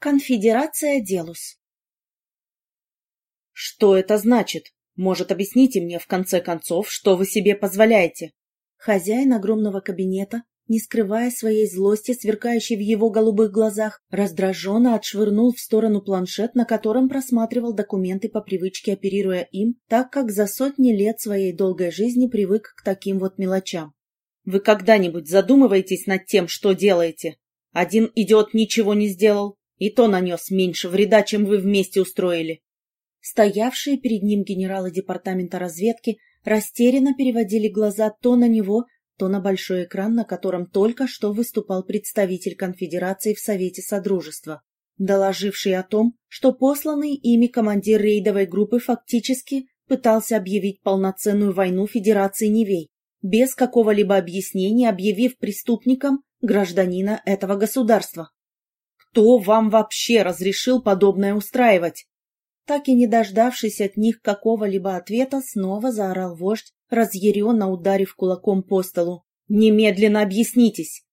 Конфедерация Делус. Что это значит? Может, объясните мне в конце концов, что вы себе позволяете? Хозяин огромного кабинета, не скрывая своей злости, сверкающей в его голубых глазах, раздраженно отшвырнул в сторону планшет, на котором просматривал документы по привычке, оперируя им, так как за сотни лет своей долгой жизни привык к таким вот мелочам. Вы когда-нибудь задумываетесь над тем, что делаете? Один идиот ничего не сделал, и то нанес меньше вреда, чем вы вместе устроили. Стоявшие перед ним генералы департамента разведки растерянно переводили глаза то на него, то на большой экран, на котором только что выступал представитель конфедерации в Совете Содружества, доложивший о том, что посланный ими командир рейдовой группы фактически пытался объявить полноценную войну Федерации Невей, без какого-либо объяснения объявив преступником гражданина этого государства. Кто вам вообще разрешил подобное устраивать? Так и не дождавшись от них какого-либо ответа, снова заорал вождь, разъяренно ударив кулаком по столу. «Немедленно объяснитесь!»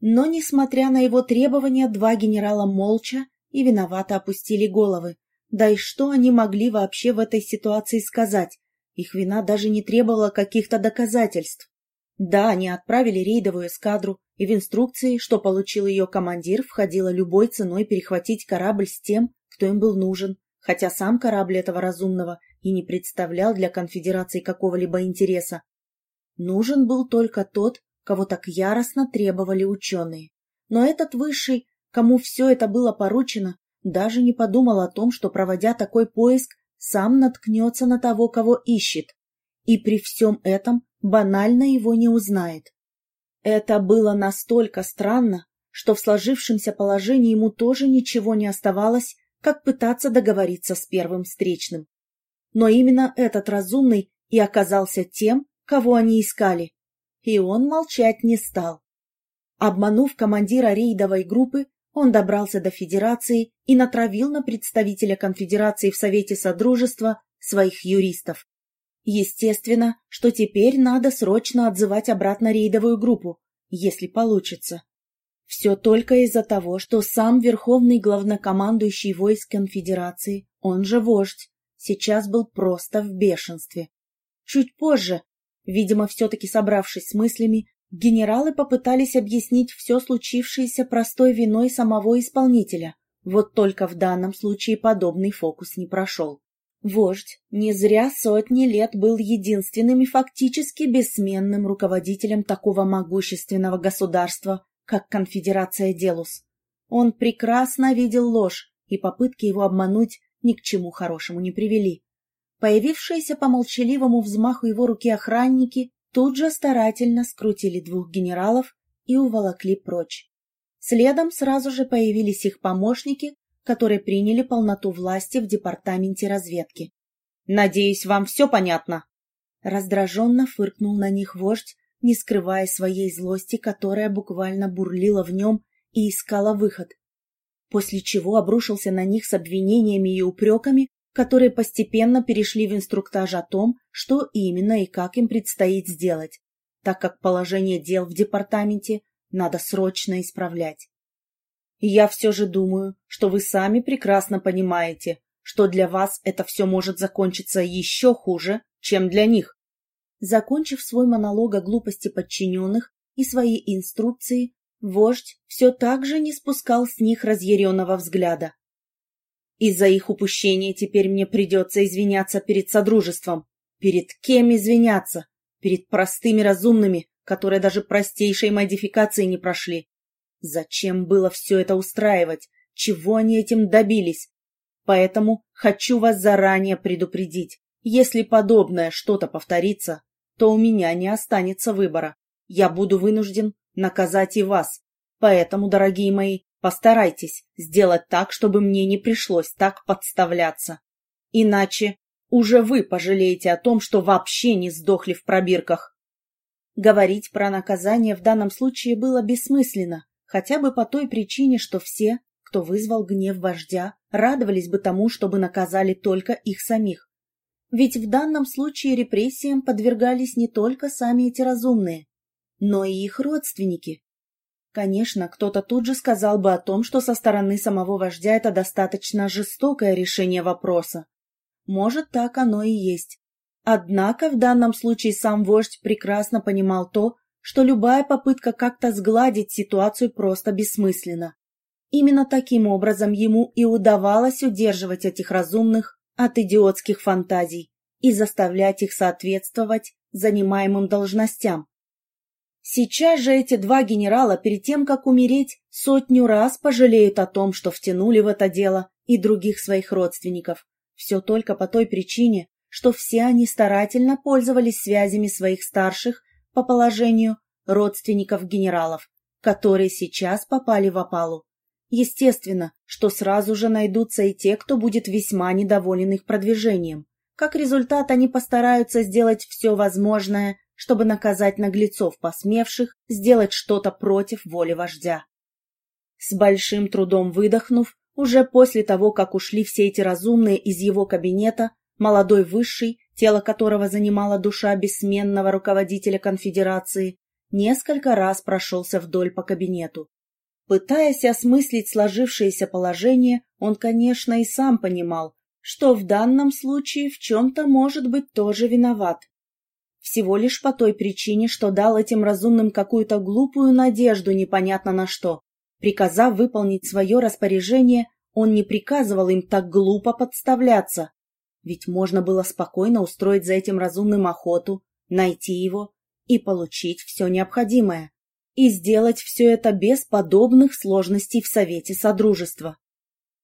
Но, несмотря на его требования, два генерала молча и виновато опустили головы. Да и что они могли вообще в этой ситуации сказать? Их вина даже не требовала каких-то доказательств. Да, они отправили рейдовую эскадру, и в инструкции, что получил ее командир, входило любой ценой перехватить корабль с тем, кто им был нужен, хотя сам корабль этого разумного и не представлял для конфедерации какого-либо интереса. Нужен был только тот, кого так яростно требовали ученые. Но этот высший, кому все это было поручено, даже не подумал о том, что, проводя такой поиск, сам наткнется на того, кого ищет. И при всем этом банально его не узнает. Это было настолько странно, что в сложившемся положении ему тоже ничего не оставалось, как пытаться договориться с первым встречным. Но именно этот разумный и оказался тем, кого они искали, и он молчать не стал. Обманув командира рейдовой группы, он добрался до Федерации и натравил на представителя Конфедерации в Совете Содружества своих юристов. Естественно, что теперь надо срочно отзывать обратно рейдовую группу, если получится. Все только из-за того, что сам верховный главнокомандующий войск конфедерации, он же вождь, сейчас был просто в бешенстве. Чуть позже, видимо, все-таки собравшись с мыслями, генералы попытались объяснить все случившееся простой виной самого исполнителя. Вот только в данном случае подобный фокус не прошел. Вождь не зря сотни лет был единственным и фактически бессменным руководителем такого могущественного государства, как Конфедерация Делус. Он прекрасно видел ложь, и попытки его обмануть ни к чему хорошему не привели. Появившиеся по молчаливому взмаху его руки охранники тут же старательно скрутили двух генералов и уволокли прочь. Следом сразу же появились их помощники, которые приняли полноту власти в департаменте разведки. «Надеюсь, вам все понятно?» Раздраженно фыркнул на них вождь, не скрывая своей злости, которая буквально бурлила в нем и искала выход. После чего обрушился на них с обвинениями и упреками, которые постепенно перешли в инструктаж о том, что именно и как им предстоит сделать, так как положение дел в департаменте надо срочно исправлять. И я все же думаю, что вы сами прекрасно понимаете, что для вас это все может закончиться еще хуже, чем для них. Закончив свой монолог о глупости подчиненных и свои инструкции, вождь все так же не спускал с них разъяренного взгляда. Из-за их упущения теперь мне придется извиняться перед Содружеством. Перед кем извиняться? Перед простыми разумными, которые даже простейшей модификации не прошли. Зачем было все это устраивать? Чего они этим добились? Поэтому хочу вас заранее предупредить. Если подобное что-то повторится, то у меня не останется выбора. Я буду вынужден наказать и вас. Поэтому, дорогие мои, постарайтесь сделать так, чтобы мне не пришлось так подставляться. Иначе уже вы пожалеете о том, что вообще не сдохли в пробирках. Говорить про наказание в данном случае было бессмысленно хотя бы по той причине, что все, кто вызвал гнев вождя, радовались бы тому, чтобы наказали только их самих. Ведь в данном случае репрессиям подвергались не только сами эти разумные, но и их родственники. Конечно, кто-то тут же сказал бы о том, что со стороны самого вождя это достаточно жестокое решение вопроса. Может, так оно и есть. Однако в данном случае сам вождь прекрасно понимал то, что любая попытка как-то сгладить ситуацию просто бессмысленна. Именно таким образом ему и удавалось удерживать этих разумных от идиотских фантазий и заставлять их соответствовать занимаемым должностям. Сейчас же эти два генерала перед тем, как умереть, сотню раз пожалеют о том, что втянули в это дело и других своих родственников. Все только по той причине, что все они старательно пользовались связями своих старших по положению родственников генералов, которые сейчас попали в опалу. Естественно, что сразу же найдутся и те, кто будет весьма недоволен их продвижением. Как результат, они постараются сделать все возможное, чтобы наказать наглецов, посмевших сделать что-то против воли вождя. С большим трудом выдохнув, уже после того, как ушли все эти разумные из его кабинета, молодой высший, тело которого занимала душа бессменного руководителя конфедерации, несколько раз прошелся вдоль по кабинету. Пытаясь осмыслить сложившееся положение, он, конечно, и сам понимал, что в данном случае в чем-то может быть тоже виноват. Всего лишь по той причине, что дал этим разумным какую-то глупую надежду непонятно на что. Приказав выполнить свое распоряжение, он не приказывал им так глупо подставляться. Ведь можно было спокойно устроить за этим разумным охоту, найти его и получить все необходимое. И сделать все это без подобных сложностей в Совете Содружества.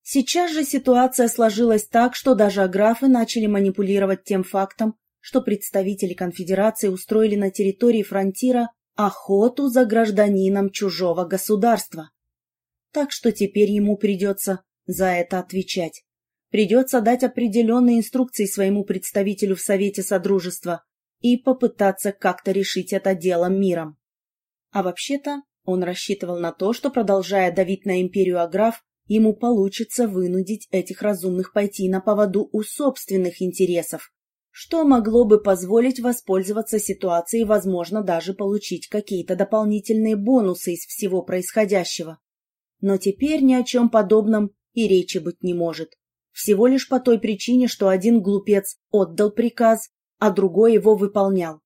Сейчас же ситуация сложилась так, что даже аграфы начали манипулировать тем фактом, что представители конфедерации устроили на территории фронтира охоту за гражданином чужого государства. Так что теперь ему придется за это отвечать. Придется дать определенные инструкции своему представителю в Совете Содружества и попытаться как-то решить это дело миром. А вообще-то он рассчитывал на то, что, продолжая давить на империю Аграф, ему получится вынудить этих разумных пойти на поводу у собственных интересов, что могло бы позволить воспользоваться ситуацией и, возможно, даже получить какие-то дополнительные бонусы из всего происходящего. Но теперь ни о чем подобном и речи быть не может. Всего лишь по той причине, что один глупец отдал приказ, а другой его выполнял.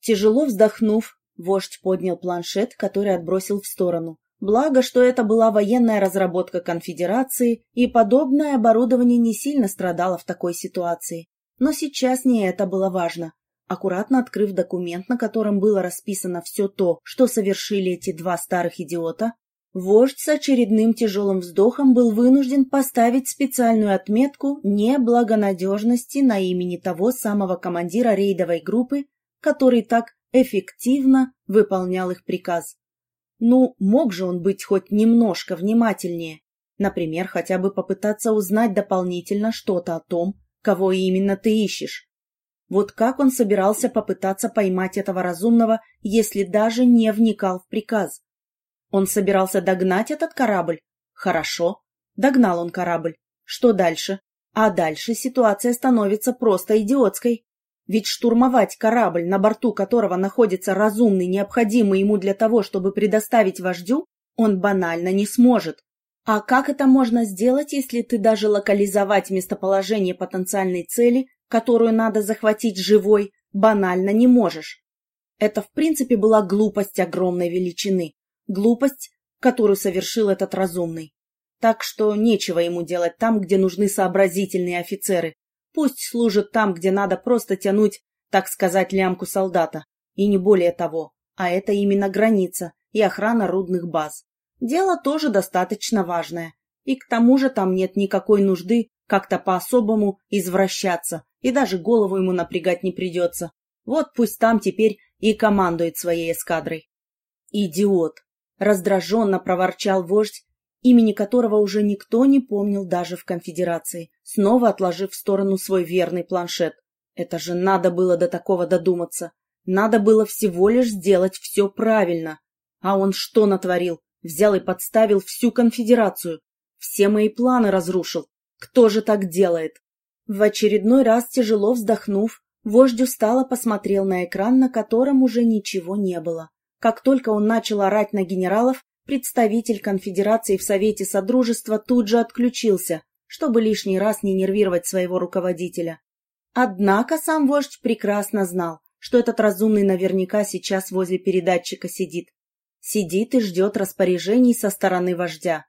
Тяжело вздохнув, вождь поднял планшет, который отбросил в сторону. Благо, что это была военная разработка конфедерации, и подобное оборудование не сильно страдало в такой ситуации. Но сейчас не это было важно. Аккуратно открыв документ, на котором было расписано все то, что совершили эти два старых идиота, вождь с очередным тяжелым вздохом был вынужден поставить специальную отметку неблагонадежности на имени того самого командира рейдовой группы, который так эффективно выполнял их приказ. Ну, мог же он быть хоть немножко внимательнее. Например, хотя бы попытаться узнать дополнительно что-то о том, кого именно ты ищешь. Вот как он собирался попытаться поймать этого разумного, если даже не вникал в приказ? Он собирался догнать этот корабль? Хорошо. Догнал он корабль. Что дальше? А дальше ситуация становится просто идиотской. Ведь штурмовать корабль, на борту которого находится разумный, необходимый ему для того, чтобы предоставить вождю, он банально не сможет. А как это можно сделать, если ты даже локализовать местоположение потенциальной цели, которую надо захватить живой, банально не можешь? Это в принципе была глупость огромной величины. Глупость, которую совершил этот разумный. Так что нечего ему делать там, где нужны сообразительные офицеры. Пусть служит там, где надо просто тянуть, так сказать, лямку солдата. И не более того. А это именно граница и охрана рудных баз. Дело тоже достаточно важное. И к тому же там нет никакой нужды как-то по-особому извращаться, и даже голову ему напрягать не придется. Вот пусть там теперь и командует своей эскадрой. «Идиот!» — раздраженно проворчал вождь, имени которого уже никто не помнил даже в конфедерации, снова отложив в сторону свой верный планшет. Это же надо было до такого додуматься. Надо было всего лишь сделать все правильно. А он что натворил? Взял и подставил всю конфедерацию. Все мои планы разрушил. Кто же так делает? В очередной раз, тяжело вздохнув, вождь устало посмотрел на экран, на котором уже ничего не было. Как только он начал орать на генералов, представитель конфедерации в Совете Содружества тут же отключился, чтобы лишний раз не нервировать своего руководителя. Однако сам вождь прекрасно знал, что этот разумный наверняка сейчас возле передатчика сидит. Сидит и ждет распоряжений со стороны вождя.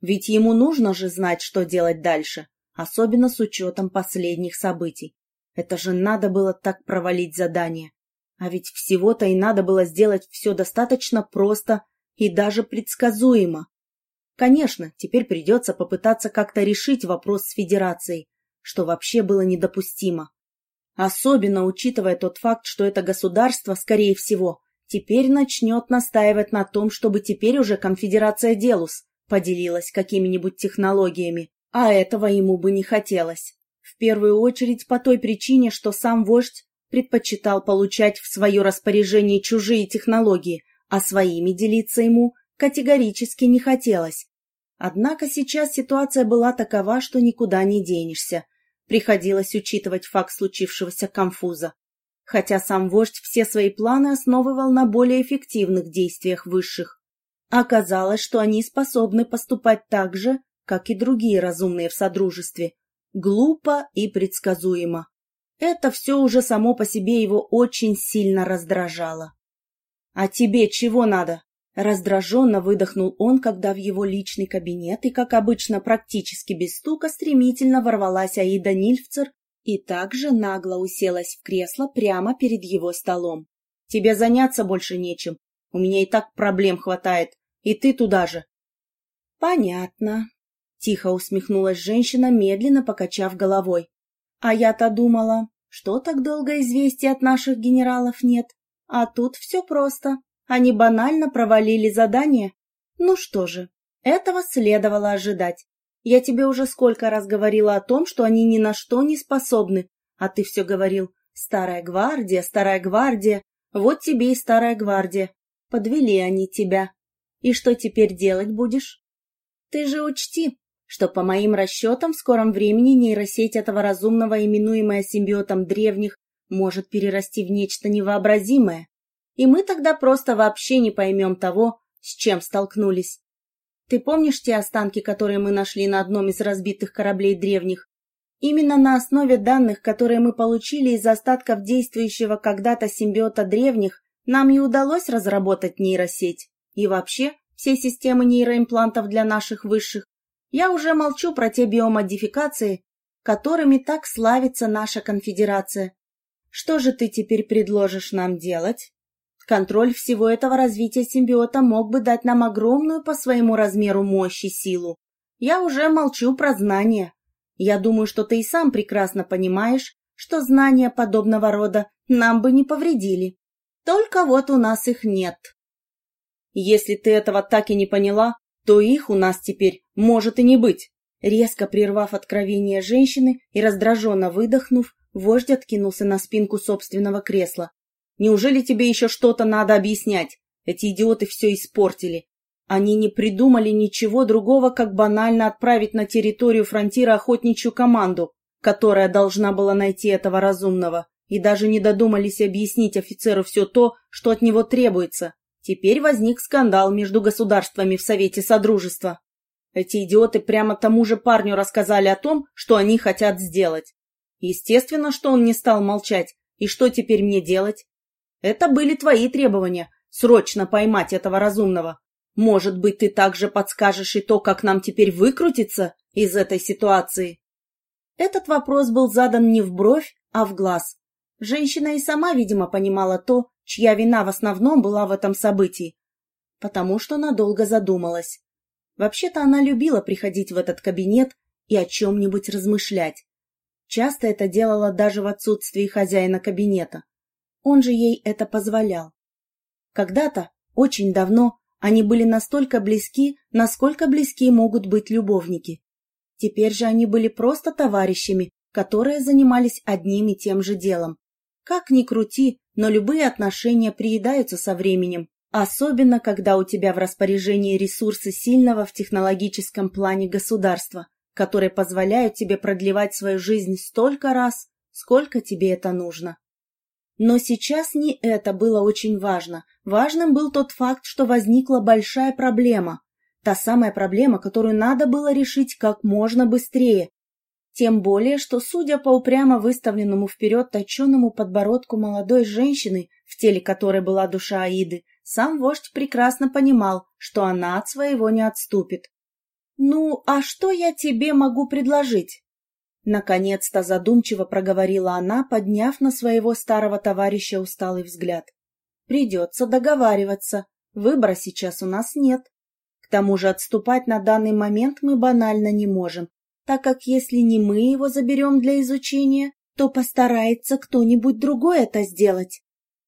Ведь ему нужно же знать, что делать дальше, особенно с учетом последних событий. Это же надо было так провалить задание. А ведь всего-то и надо было сделать все достаточно просто и даже предсказуемо. Конечно, теперь придется попытаться как-то решить вопрос с Федерацией, что вообще было недопустимо. Особенно учитывая тот факт, что это государство, скорее всего, теперь начнет настаивать на том, чтобы теперь уже конфедерация Делус поделилась какими-нибудь технологиями, а этого ему бы не хотелось. В первую очередь по той причине, что сам вождь предпочитал получать в свое распоряжение чужие технологии, а своими делиться ему категорически не хотелось. Однако сейчас ситуация была такова, что никуда не денешься. Приходилось учитывать факт случившегося конфуза. Хотя сам вождь все свои планы основывал на более эффективных действиях высших. Оказалось, что они способны поступать так же, как и другие разумные в Содружестве. Глупо и предсказуемо. Это все уже само по себе его очень сильно раздражало. «А тебе чего надо?» Раздраженно выдохнул он, когда в его личный кабинет и, как обычно, практически без стука стремительно ворвалась Аида Нильфцер и также нагло уселась в кресло прямо перед его столом. «Тебе заняться больше нечем. У меня и так проблем хватает. И ты туда же». «Понятно», — тихо усмехнулась женщина, медленно покачав головой. «А я-то думала, что так долго известий от наших генералов нет, а тут все просто». Они банально провалили задание. Ну что же, этого следовало ожидать. Я тебе уже сколько раз говорила о том, что они ни на что не способны, а ты все говорил «Старая гвардия, старая гвардия, вот тебе и старая гвардия». Подвели они тебя. И что теперь делать будешь? Ты же учти, что по моим расчетам в скором времени нейросеть этого разумного, именуемая симбиотом древних, может перерасти в нечто невообразимое и мы тогда просто вообще не поймем того, с чем столкнулись. Ты помнишь те останки, которые мы нашли на одном из разбитых кораблей древних? Именно на основе данных, которые мы получили из остатков действующего когда-то симбиота древних, нам и удалось разработать нейросеть. И вообще, все системы нейроимплантов для наших высших. Я уже молчу про те биомодификации, которыми так славится наша конфедерация. Что же ты теперь предложишь нам делать? Контроль всего этого развития симбиота мог бы дать нам огромную по своему размеру мощь и силу. Я уже молчу про знания. Я думаю, что ты и сам прекрасно понимаешь, что знания подобного рода нам бы не повредили. Только вот у нас их нет. Если ты этого так и не поняла, то их у нас теперь может и не быть. Резко прервав откровение женщины и раздраженно выдохнув, вождь откинулся на спинку собственного кресла. Неужели тебе еще что-то надо объяснять? Эти идиоты все испортили. Они не придумали ничего другого, как банально отправить на территорию фронтира охотничью команду, которая должна была найти этого разумного, и даже не додумались объяснить офицеру все то, что от него требуется. Теперь возник скандал между государствами в Совете Содружества. Эти идиоты прямо тому же парню рассказали о том, что они хотят сделать. Естественно, что он не стал молчать. И что теперь мне делать? Это были твои требования — срочно поймать этого разумного. Может быть, ты также подскажешь и то, как нам теперь выкрутиться из этой ситуации?» Этот вопрос был задан не в бровь, а в глаз. Женщина и сама, видимо, понимала то, чья вина в основном была в этом событии, потому что надолго задумалась. Вообще-то она любила приходить в этот кабинет и о чем-нибудь размышлять. Часто это делала даже в отсутствии хозяина кабинета. Он же ей это позволял. Когда-то, очень давно, они были настолько близки, насколько близки могут быть любовники. Теперь же они были просто товарищами, которые занимались одним и тем же делом. Как ни крути, но любые отношения приедаются со временем, особенно когда у тебя в распоряжении ресурсы сильного в технологическом плане государства, которые позволяют тебе продлевать свою жизнь столько раз, сколько тебе это нужно. Но сейчас не это было очень важно. Важным был тот факт, что возникла большая проблема. Та самая проблема, которую надо было решить как можно быстрее. Тем более, что, судя по упрямо выставленному вперед точенному подбородку молодой женщины, в теле которой была душа Аиды, сам вождь прекрасно понимал, что она от своего не отступит. «Ну, а что я тебе могу предложить?» Наконец-то задумчиво проговорила она, подняв на своего старого товарища усталый взгляд. «Придется договариваться. Выбора сейчас у нас нет. К тому же отступать на данный момент мы банально не можем, так как если не мы его заберем для изучения, то постарается кто-нибудь другой это сделать.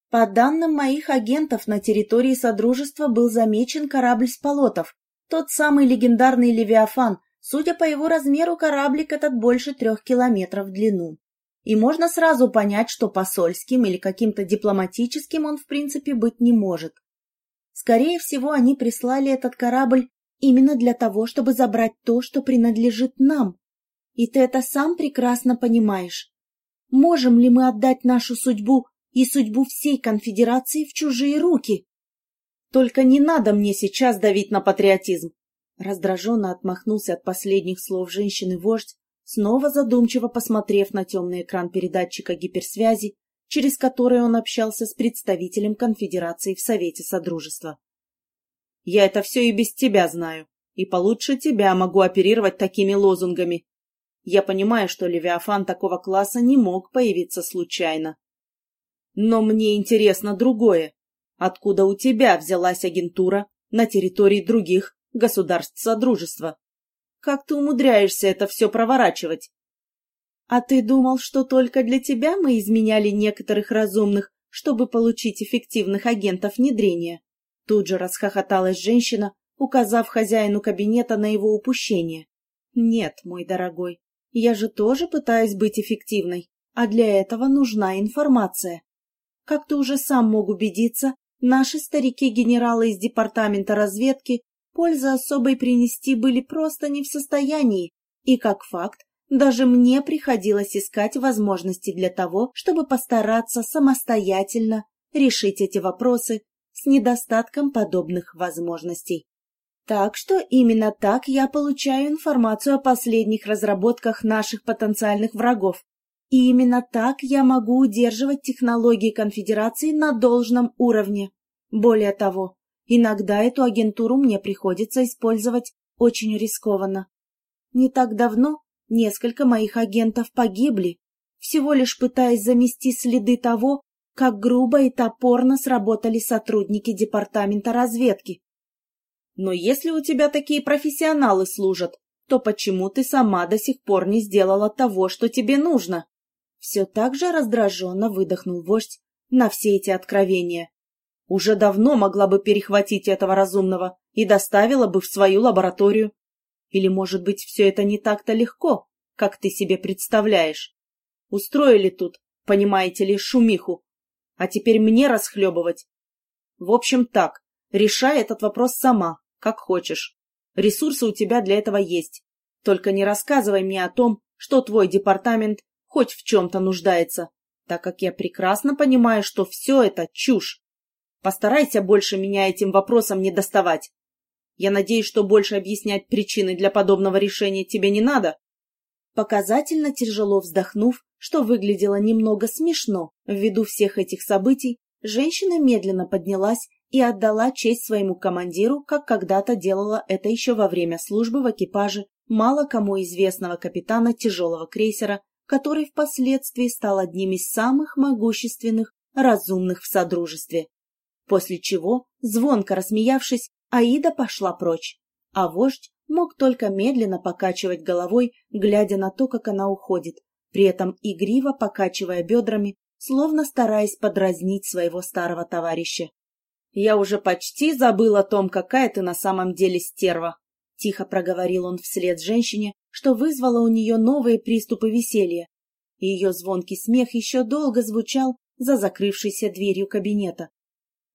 По данным моих агентов, на территории Содружества был замечен корабль с полотов, тот самый легендарный Левиафан, Судя по его размеру, кораблик этот больше трех километров в длину. И можно сразу понять, что посольским или каким-то дипломатическим он в принципе быть не может. Скорее всего, они прислали этот корабль именно для того, чтобы забрать то, что принадлежит нам. И ты это сам прекрасно понимаешь. Можем ли мы отдать нашу судьбу и судьбу всей конфедерации в чужие руки? Только не надо мне сейчас давить на патриотизм. Раздраженно отмахнулся от последних слов женщины-вождь, снова задумчиво посмотрев на темный экран передатчика гиперсвязи, через который он общался с представителем конфедерации в Совете Содружества. «Я это все и без тебя знаю, и получше тебя могу оперировать такими лозунгами. Я понимаю, что Левиафан такого класса не мог появиться случайно. Но мне интересно другое. Откуда у тебя взялась агентура на территории других государств Содружества. Как ты умудряешься это все проворачивать? А ты думал, что только для тебя мы изменяли некоторых разумных, чтобы получить эффективных агентов внедрения? Тут же расхохоталась женщина, указав хозяину кабинета на его упущение. Нет, мой дорогой, я же тоже пытаюсь быть эффективной, а для этого нужна информация. Как ты уже сам мог убедиться, наши старики-генералы из департамента разведки пользы особой принести были просто не в состоянии, и, как факт, даже мне приходилось искать возможности для того, чтобы постараться самостоятельно решить эти вопросы с недостатком подобных возможностей. Так что именно так я получаю информацию о последних разработках наших потенциальных врагов. И именно так я могу удерживать технологии конфедерации на должном уровне. Более того, Иногда эту агентуру мне приходится использовать очень рискованно. Не так давно несколько моих агентов погибли, всего лишь пытаясь замести следы того, как грубо и топорно сработали сотрудники департамента разведки. Но если у тебя такие профессионалы служат, то почему ты сама до сих пор не сделала того, что тебе нужно? Все так же раздраженно выдохнул вождь на все эти откровения. Уже давно могла бы перехватить этого разумного и доставила бы в свою лабораторию. Или, может быть, все это не так-то легко, как ты себе представляешь? Устроили тут, понимаете ли, шумиху. А теперь мне расхлебывать. В общем, так, решай этот вопрос сама, как хочешь. Ресурсы у тебя для этого есть. Только не рассказывай мне о том, что твой департамент хоть в чем-то нуждается, так как я прекрасно понимаю, что все это чушь. Постарайся больше меня этим вопросом не доставать. Я надеюсь, что больше объяснять причины для подобного решения тебе не надо. Показательно тяжело вздохнув, что выглядело немного смешно. Ввиду всех этих событий, женщина медленно поднялась и отдала честь своему командиру, как когда-то делала это еще во время службы в экипаже мало кому известного капитана тяжелого крейсера, который впоследствии стал одним из самых могущественных разумных в Содружестве. После чего, звонко рассмеявшись, Аида пошла прочь, а вождь мог только медленно покачивать головой, глядя на то, как она уходит, при этом игриво покачивая бедрами, словно стараясь подразнить своего старого товарища. «Я уже почти забыл о том, какая ты на самом деле стерва», — тихо проговорил он вслед женщине, что вызвало у нее новые приступы веселья. Ее звонкий смех еще долго звучал за закрывшейся дверью кабинета.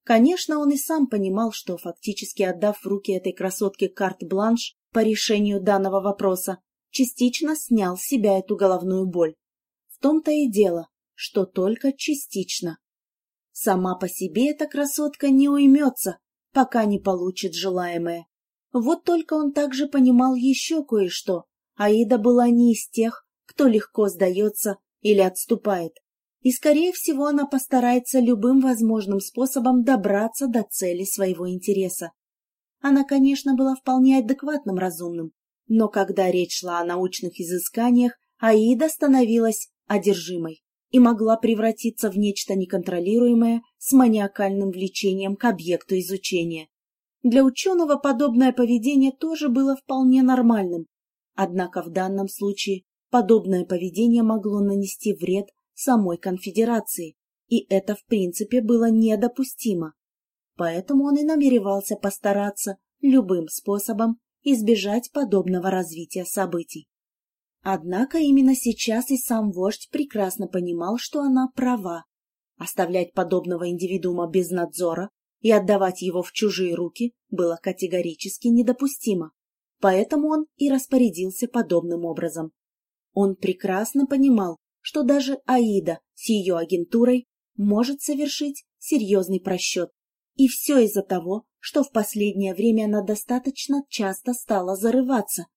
Конечно, он и сам понимал, что, фактически отдав в руки этой красотке карт-бланш по решению данного вопроса, частично снял с себя эту головную боль. В том-то и дело, что только частично. Сама по себе эта красотка не уймется, пока не получит желаемое. Вот только он также понимал еще кое-что. Аида была не из тех, кто легко сдается или отступает. И, скорее всего, она постарается любым возможным способом добраться до цели своего интереса. Она, конечно, была вполне адекватным разумным, но когда речь шла о научных изысканиях, Аида становилась одержимой и могла превратиться в нечто неконтролируемое с маниакальным влечением к объекту изучения. Для ученого подобное поведение тоже было вполне нормальным, однако в данном случае подобное поведение могло нанести вред самой конфедерации, и это в принципе было недопустимо. Поэтому он и намеревался постараться любым способом избежать подобного развития событий. Однако именно сейчас и сам вождь прекрасно понимал, что она права. Оставлять подобного индивидуума без надзора и отдавать его в чужие руки было категорически недопустимо. Поэтому он и распорядился подобным образом. Он прекрасно понимал, что даже Аида с ее агентурой может совершить серьезный просчет. И все из-за того, что в последнее время она достаточно часто стала зарываться,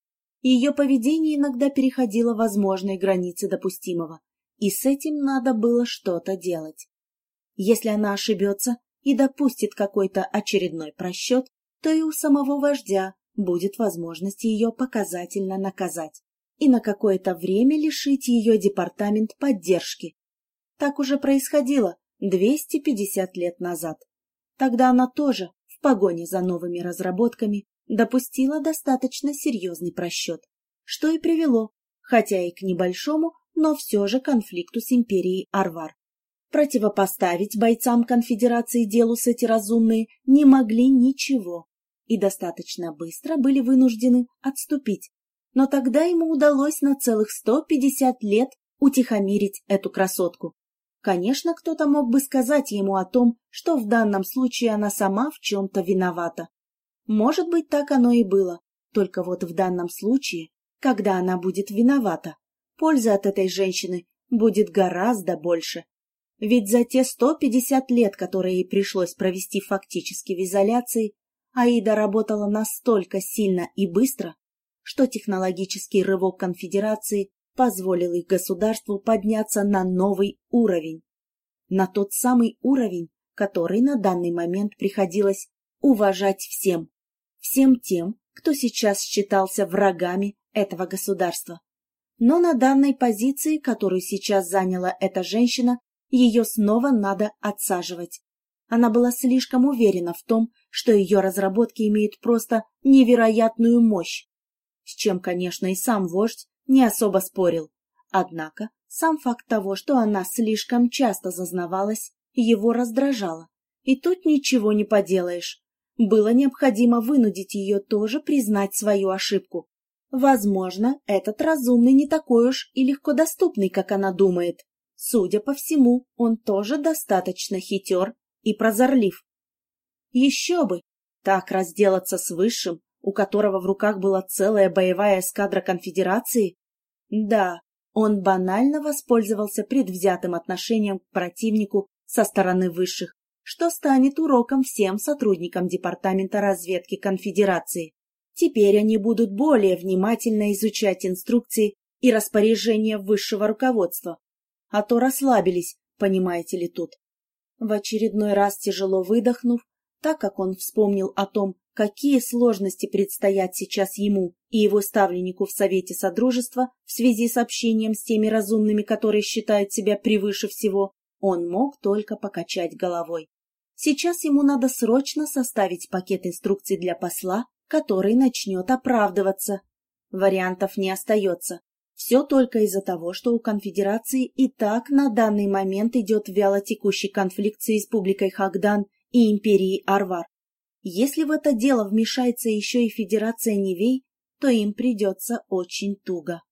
ее поведение иногда переходило возможные границы допустимого, и с этим надо было что-то делать. Если она ошибется и допустит какой-то очередной просчет, то и у самого вождя будет возможность ее показательно наказать и на какое-то время лишить ее департамент поддержки. Так уже происходило 250 лет назад. Тогда она тоже, в погоне за новыми разработками, допустила достаточно серьезный просчет, что и привело, хотя и к небольшому, но все же конфликту с империей Арвар. Противопоставить бойцам конфедерации делу эти разумные не могли ничего и достаточно быстро были вынуждены отступить. Но тогда ему удалось на целых 150 лет утихомирить эту красотку. Конечно, кто-то мог бы сказать ему о том, что в данном случае она сама в чем-то виновата. Может быть, так оно и было. Только вот в данном случае, когда она будет виновата, польза от этой женщины будет гораздо больше. Ведь за те 150 лет, которые ей пришлось провести фактически в изоляции, Аида работала настолько сильно и быстро, что технологический рывок конфедерации позволил их государству подняться на новый уровень. На тот самый уровень, который на данный момент приходилось уважать всем, всем тем, кто сейчас считался врагами этого государства. Но на данной позиции, которую сейчас заняла эта женщина, ее снова надо отсаживать. Она была слишком уверена в том, что ее разработки имеют просто невероятную мощь, с чем, конечно, и сам вождь не особо спорил. Однако сам факт того, что она слишком часто зазнавалась, его раздражало. И тут ничего не поделаешь. Было необходимо вынудить ее тоже признать свою ошибку. Возможно, этот разумный не такой уж и легкодоступный, как она думает. Судя по всему, он тоже достаточно хитер и прозорлив. Еще бы! Так разделаться с Высшим, у которого в руках была целая боевая эскадра конфедерации? Да, он банально воспользовался предвзятым отношением к противнику со стороны Высших что станет уроком всем сотрудникам Департамента разведки Конфедерации. Теперь они будут более внимательно изучать инструкции и распоряжения высшего руководства, а то расслабились, понимаете ли тут. В очередной раз тяжело выдохнув, так как он вспомнил о том, какие сложности предстоят сейчас ему и его ставленнику в Совете Содружества в связи с общением с теми разумными, которые считают себя превыше всего, он мог только покачать головой. Сейчас ему надо срочно составить пакет инструкций для посла, который начнет оправдываться. Вариантов не остается. Все только из-за того, что у конфедерации и так на данный момент идет вялотекущий конфликт с республикой Хагдан и империей Арвар. Если в это дело вмешается еще и Федерация Невей, то им придется очень туго.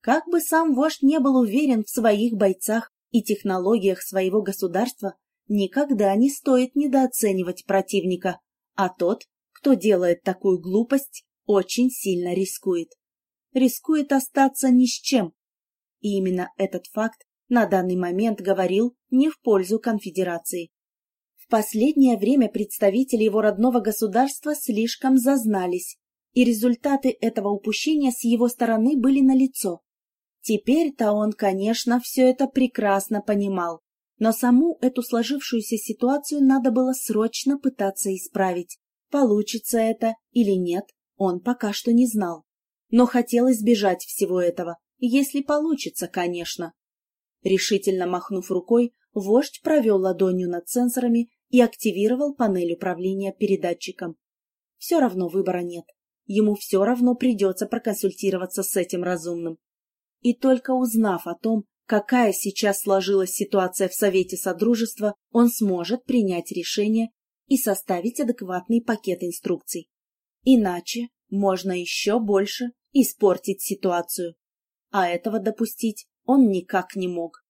Как бы сам вождь не был уверен в своих бойцах и технологиях своего государства, Никогда не стоит недооценивать противника, а тот, кто делает такую глупость, очень сильно рискует. Рискует остаться ни с чем. И именно этот факт на данный момент говорил не в пользу конфедерации. Последнее время представители его родного государства слишком зазнались, и результаты этого упущения с его стороны были налицо. Теперь-то он, конечно, все это прекрасно понимал, но саму эту сложившуюся ситуацию надо было срочно пытаться исправить. Получится это или нет, он пока что не знал. Но хотел избежать всего этого, если получится, конечно. Решительно махнув рукой, вождь провел ладонью над сенсорами и активировал панель управления передатчиком. Все равно выбора нет. Ему все равно придется проконсультироваться с этим разумным. И только узнав о том, какая сейчас сложилась ситуация в Совете Содружества, он сможет принять решение и составить адекватный пакет инструкций. Иначе можно еще больше испортить ситуацию. А этого допустить он никак не мог.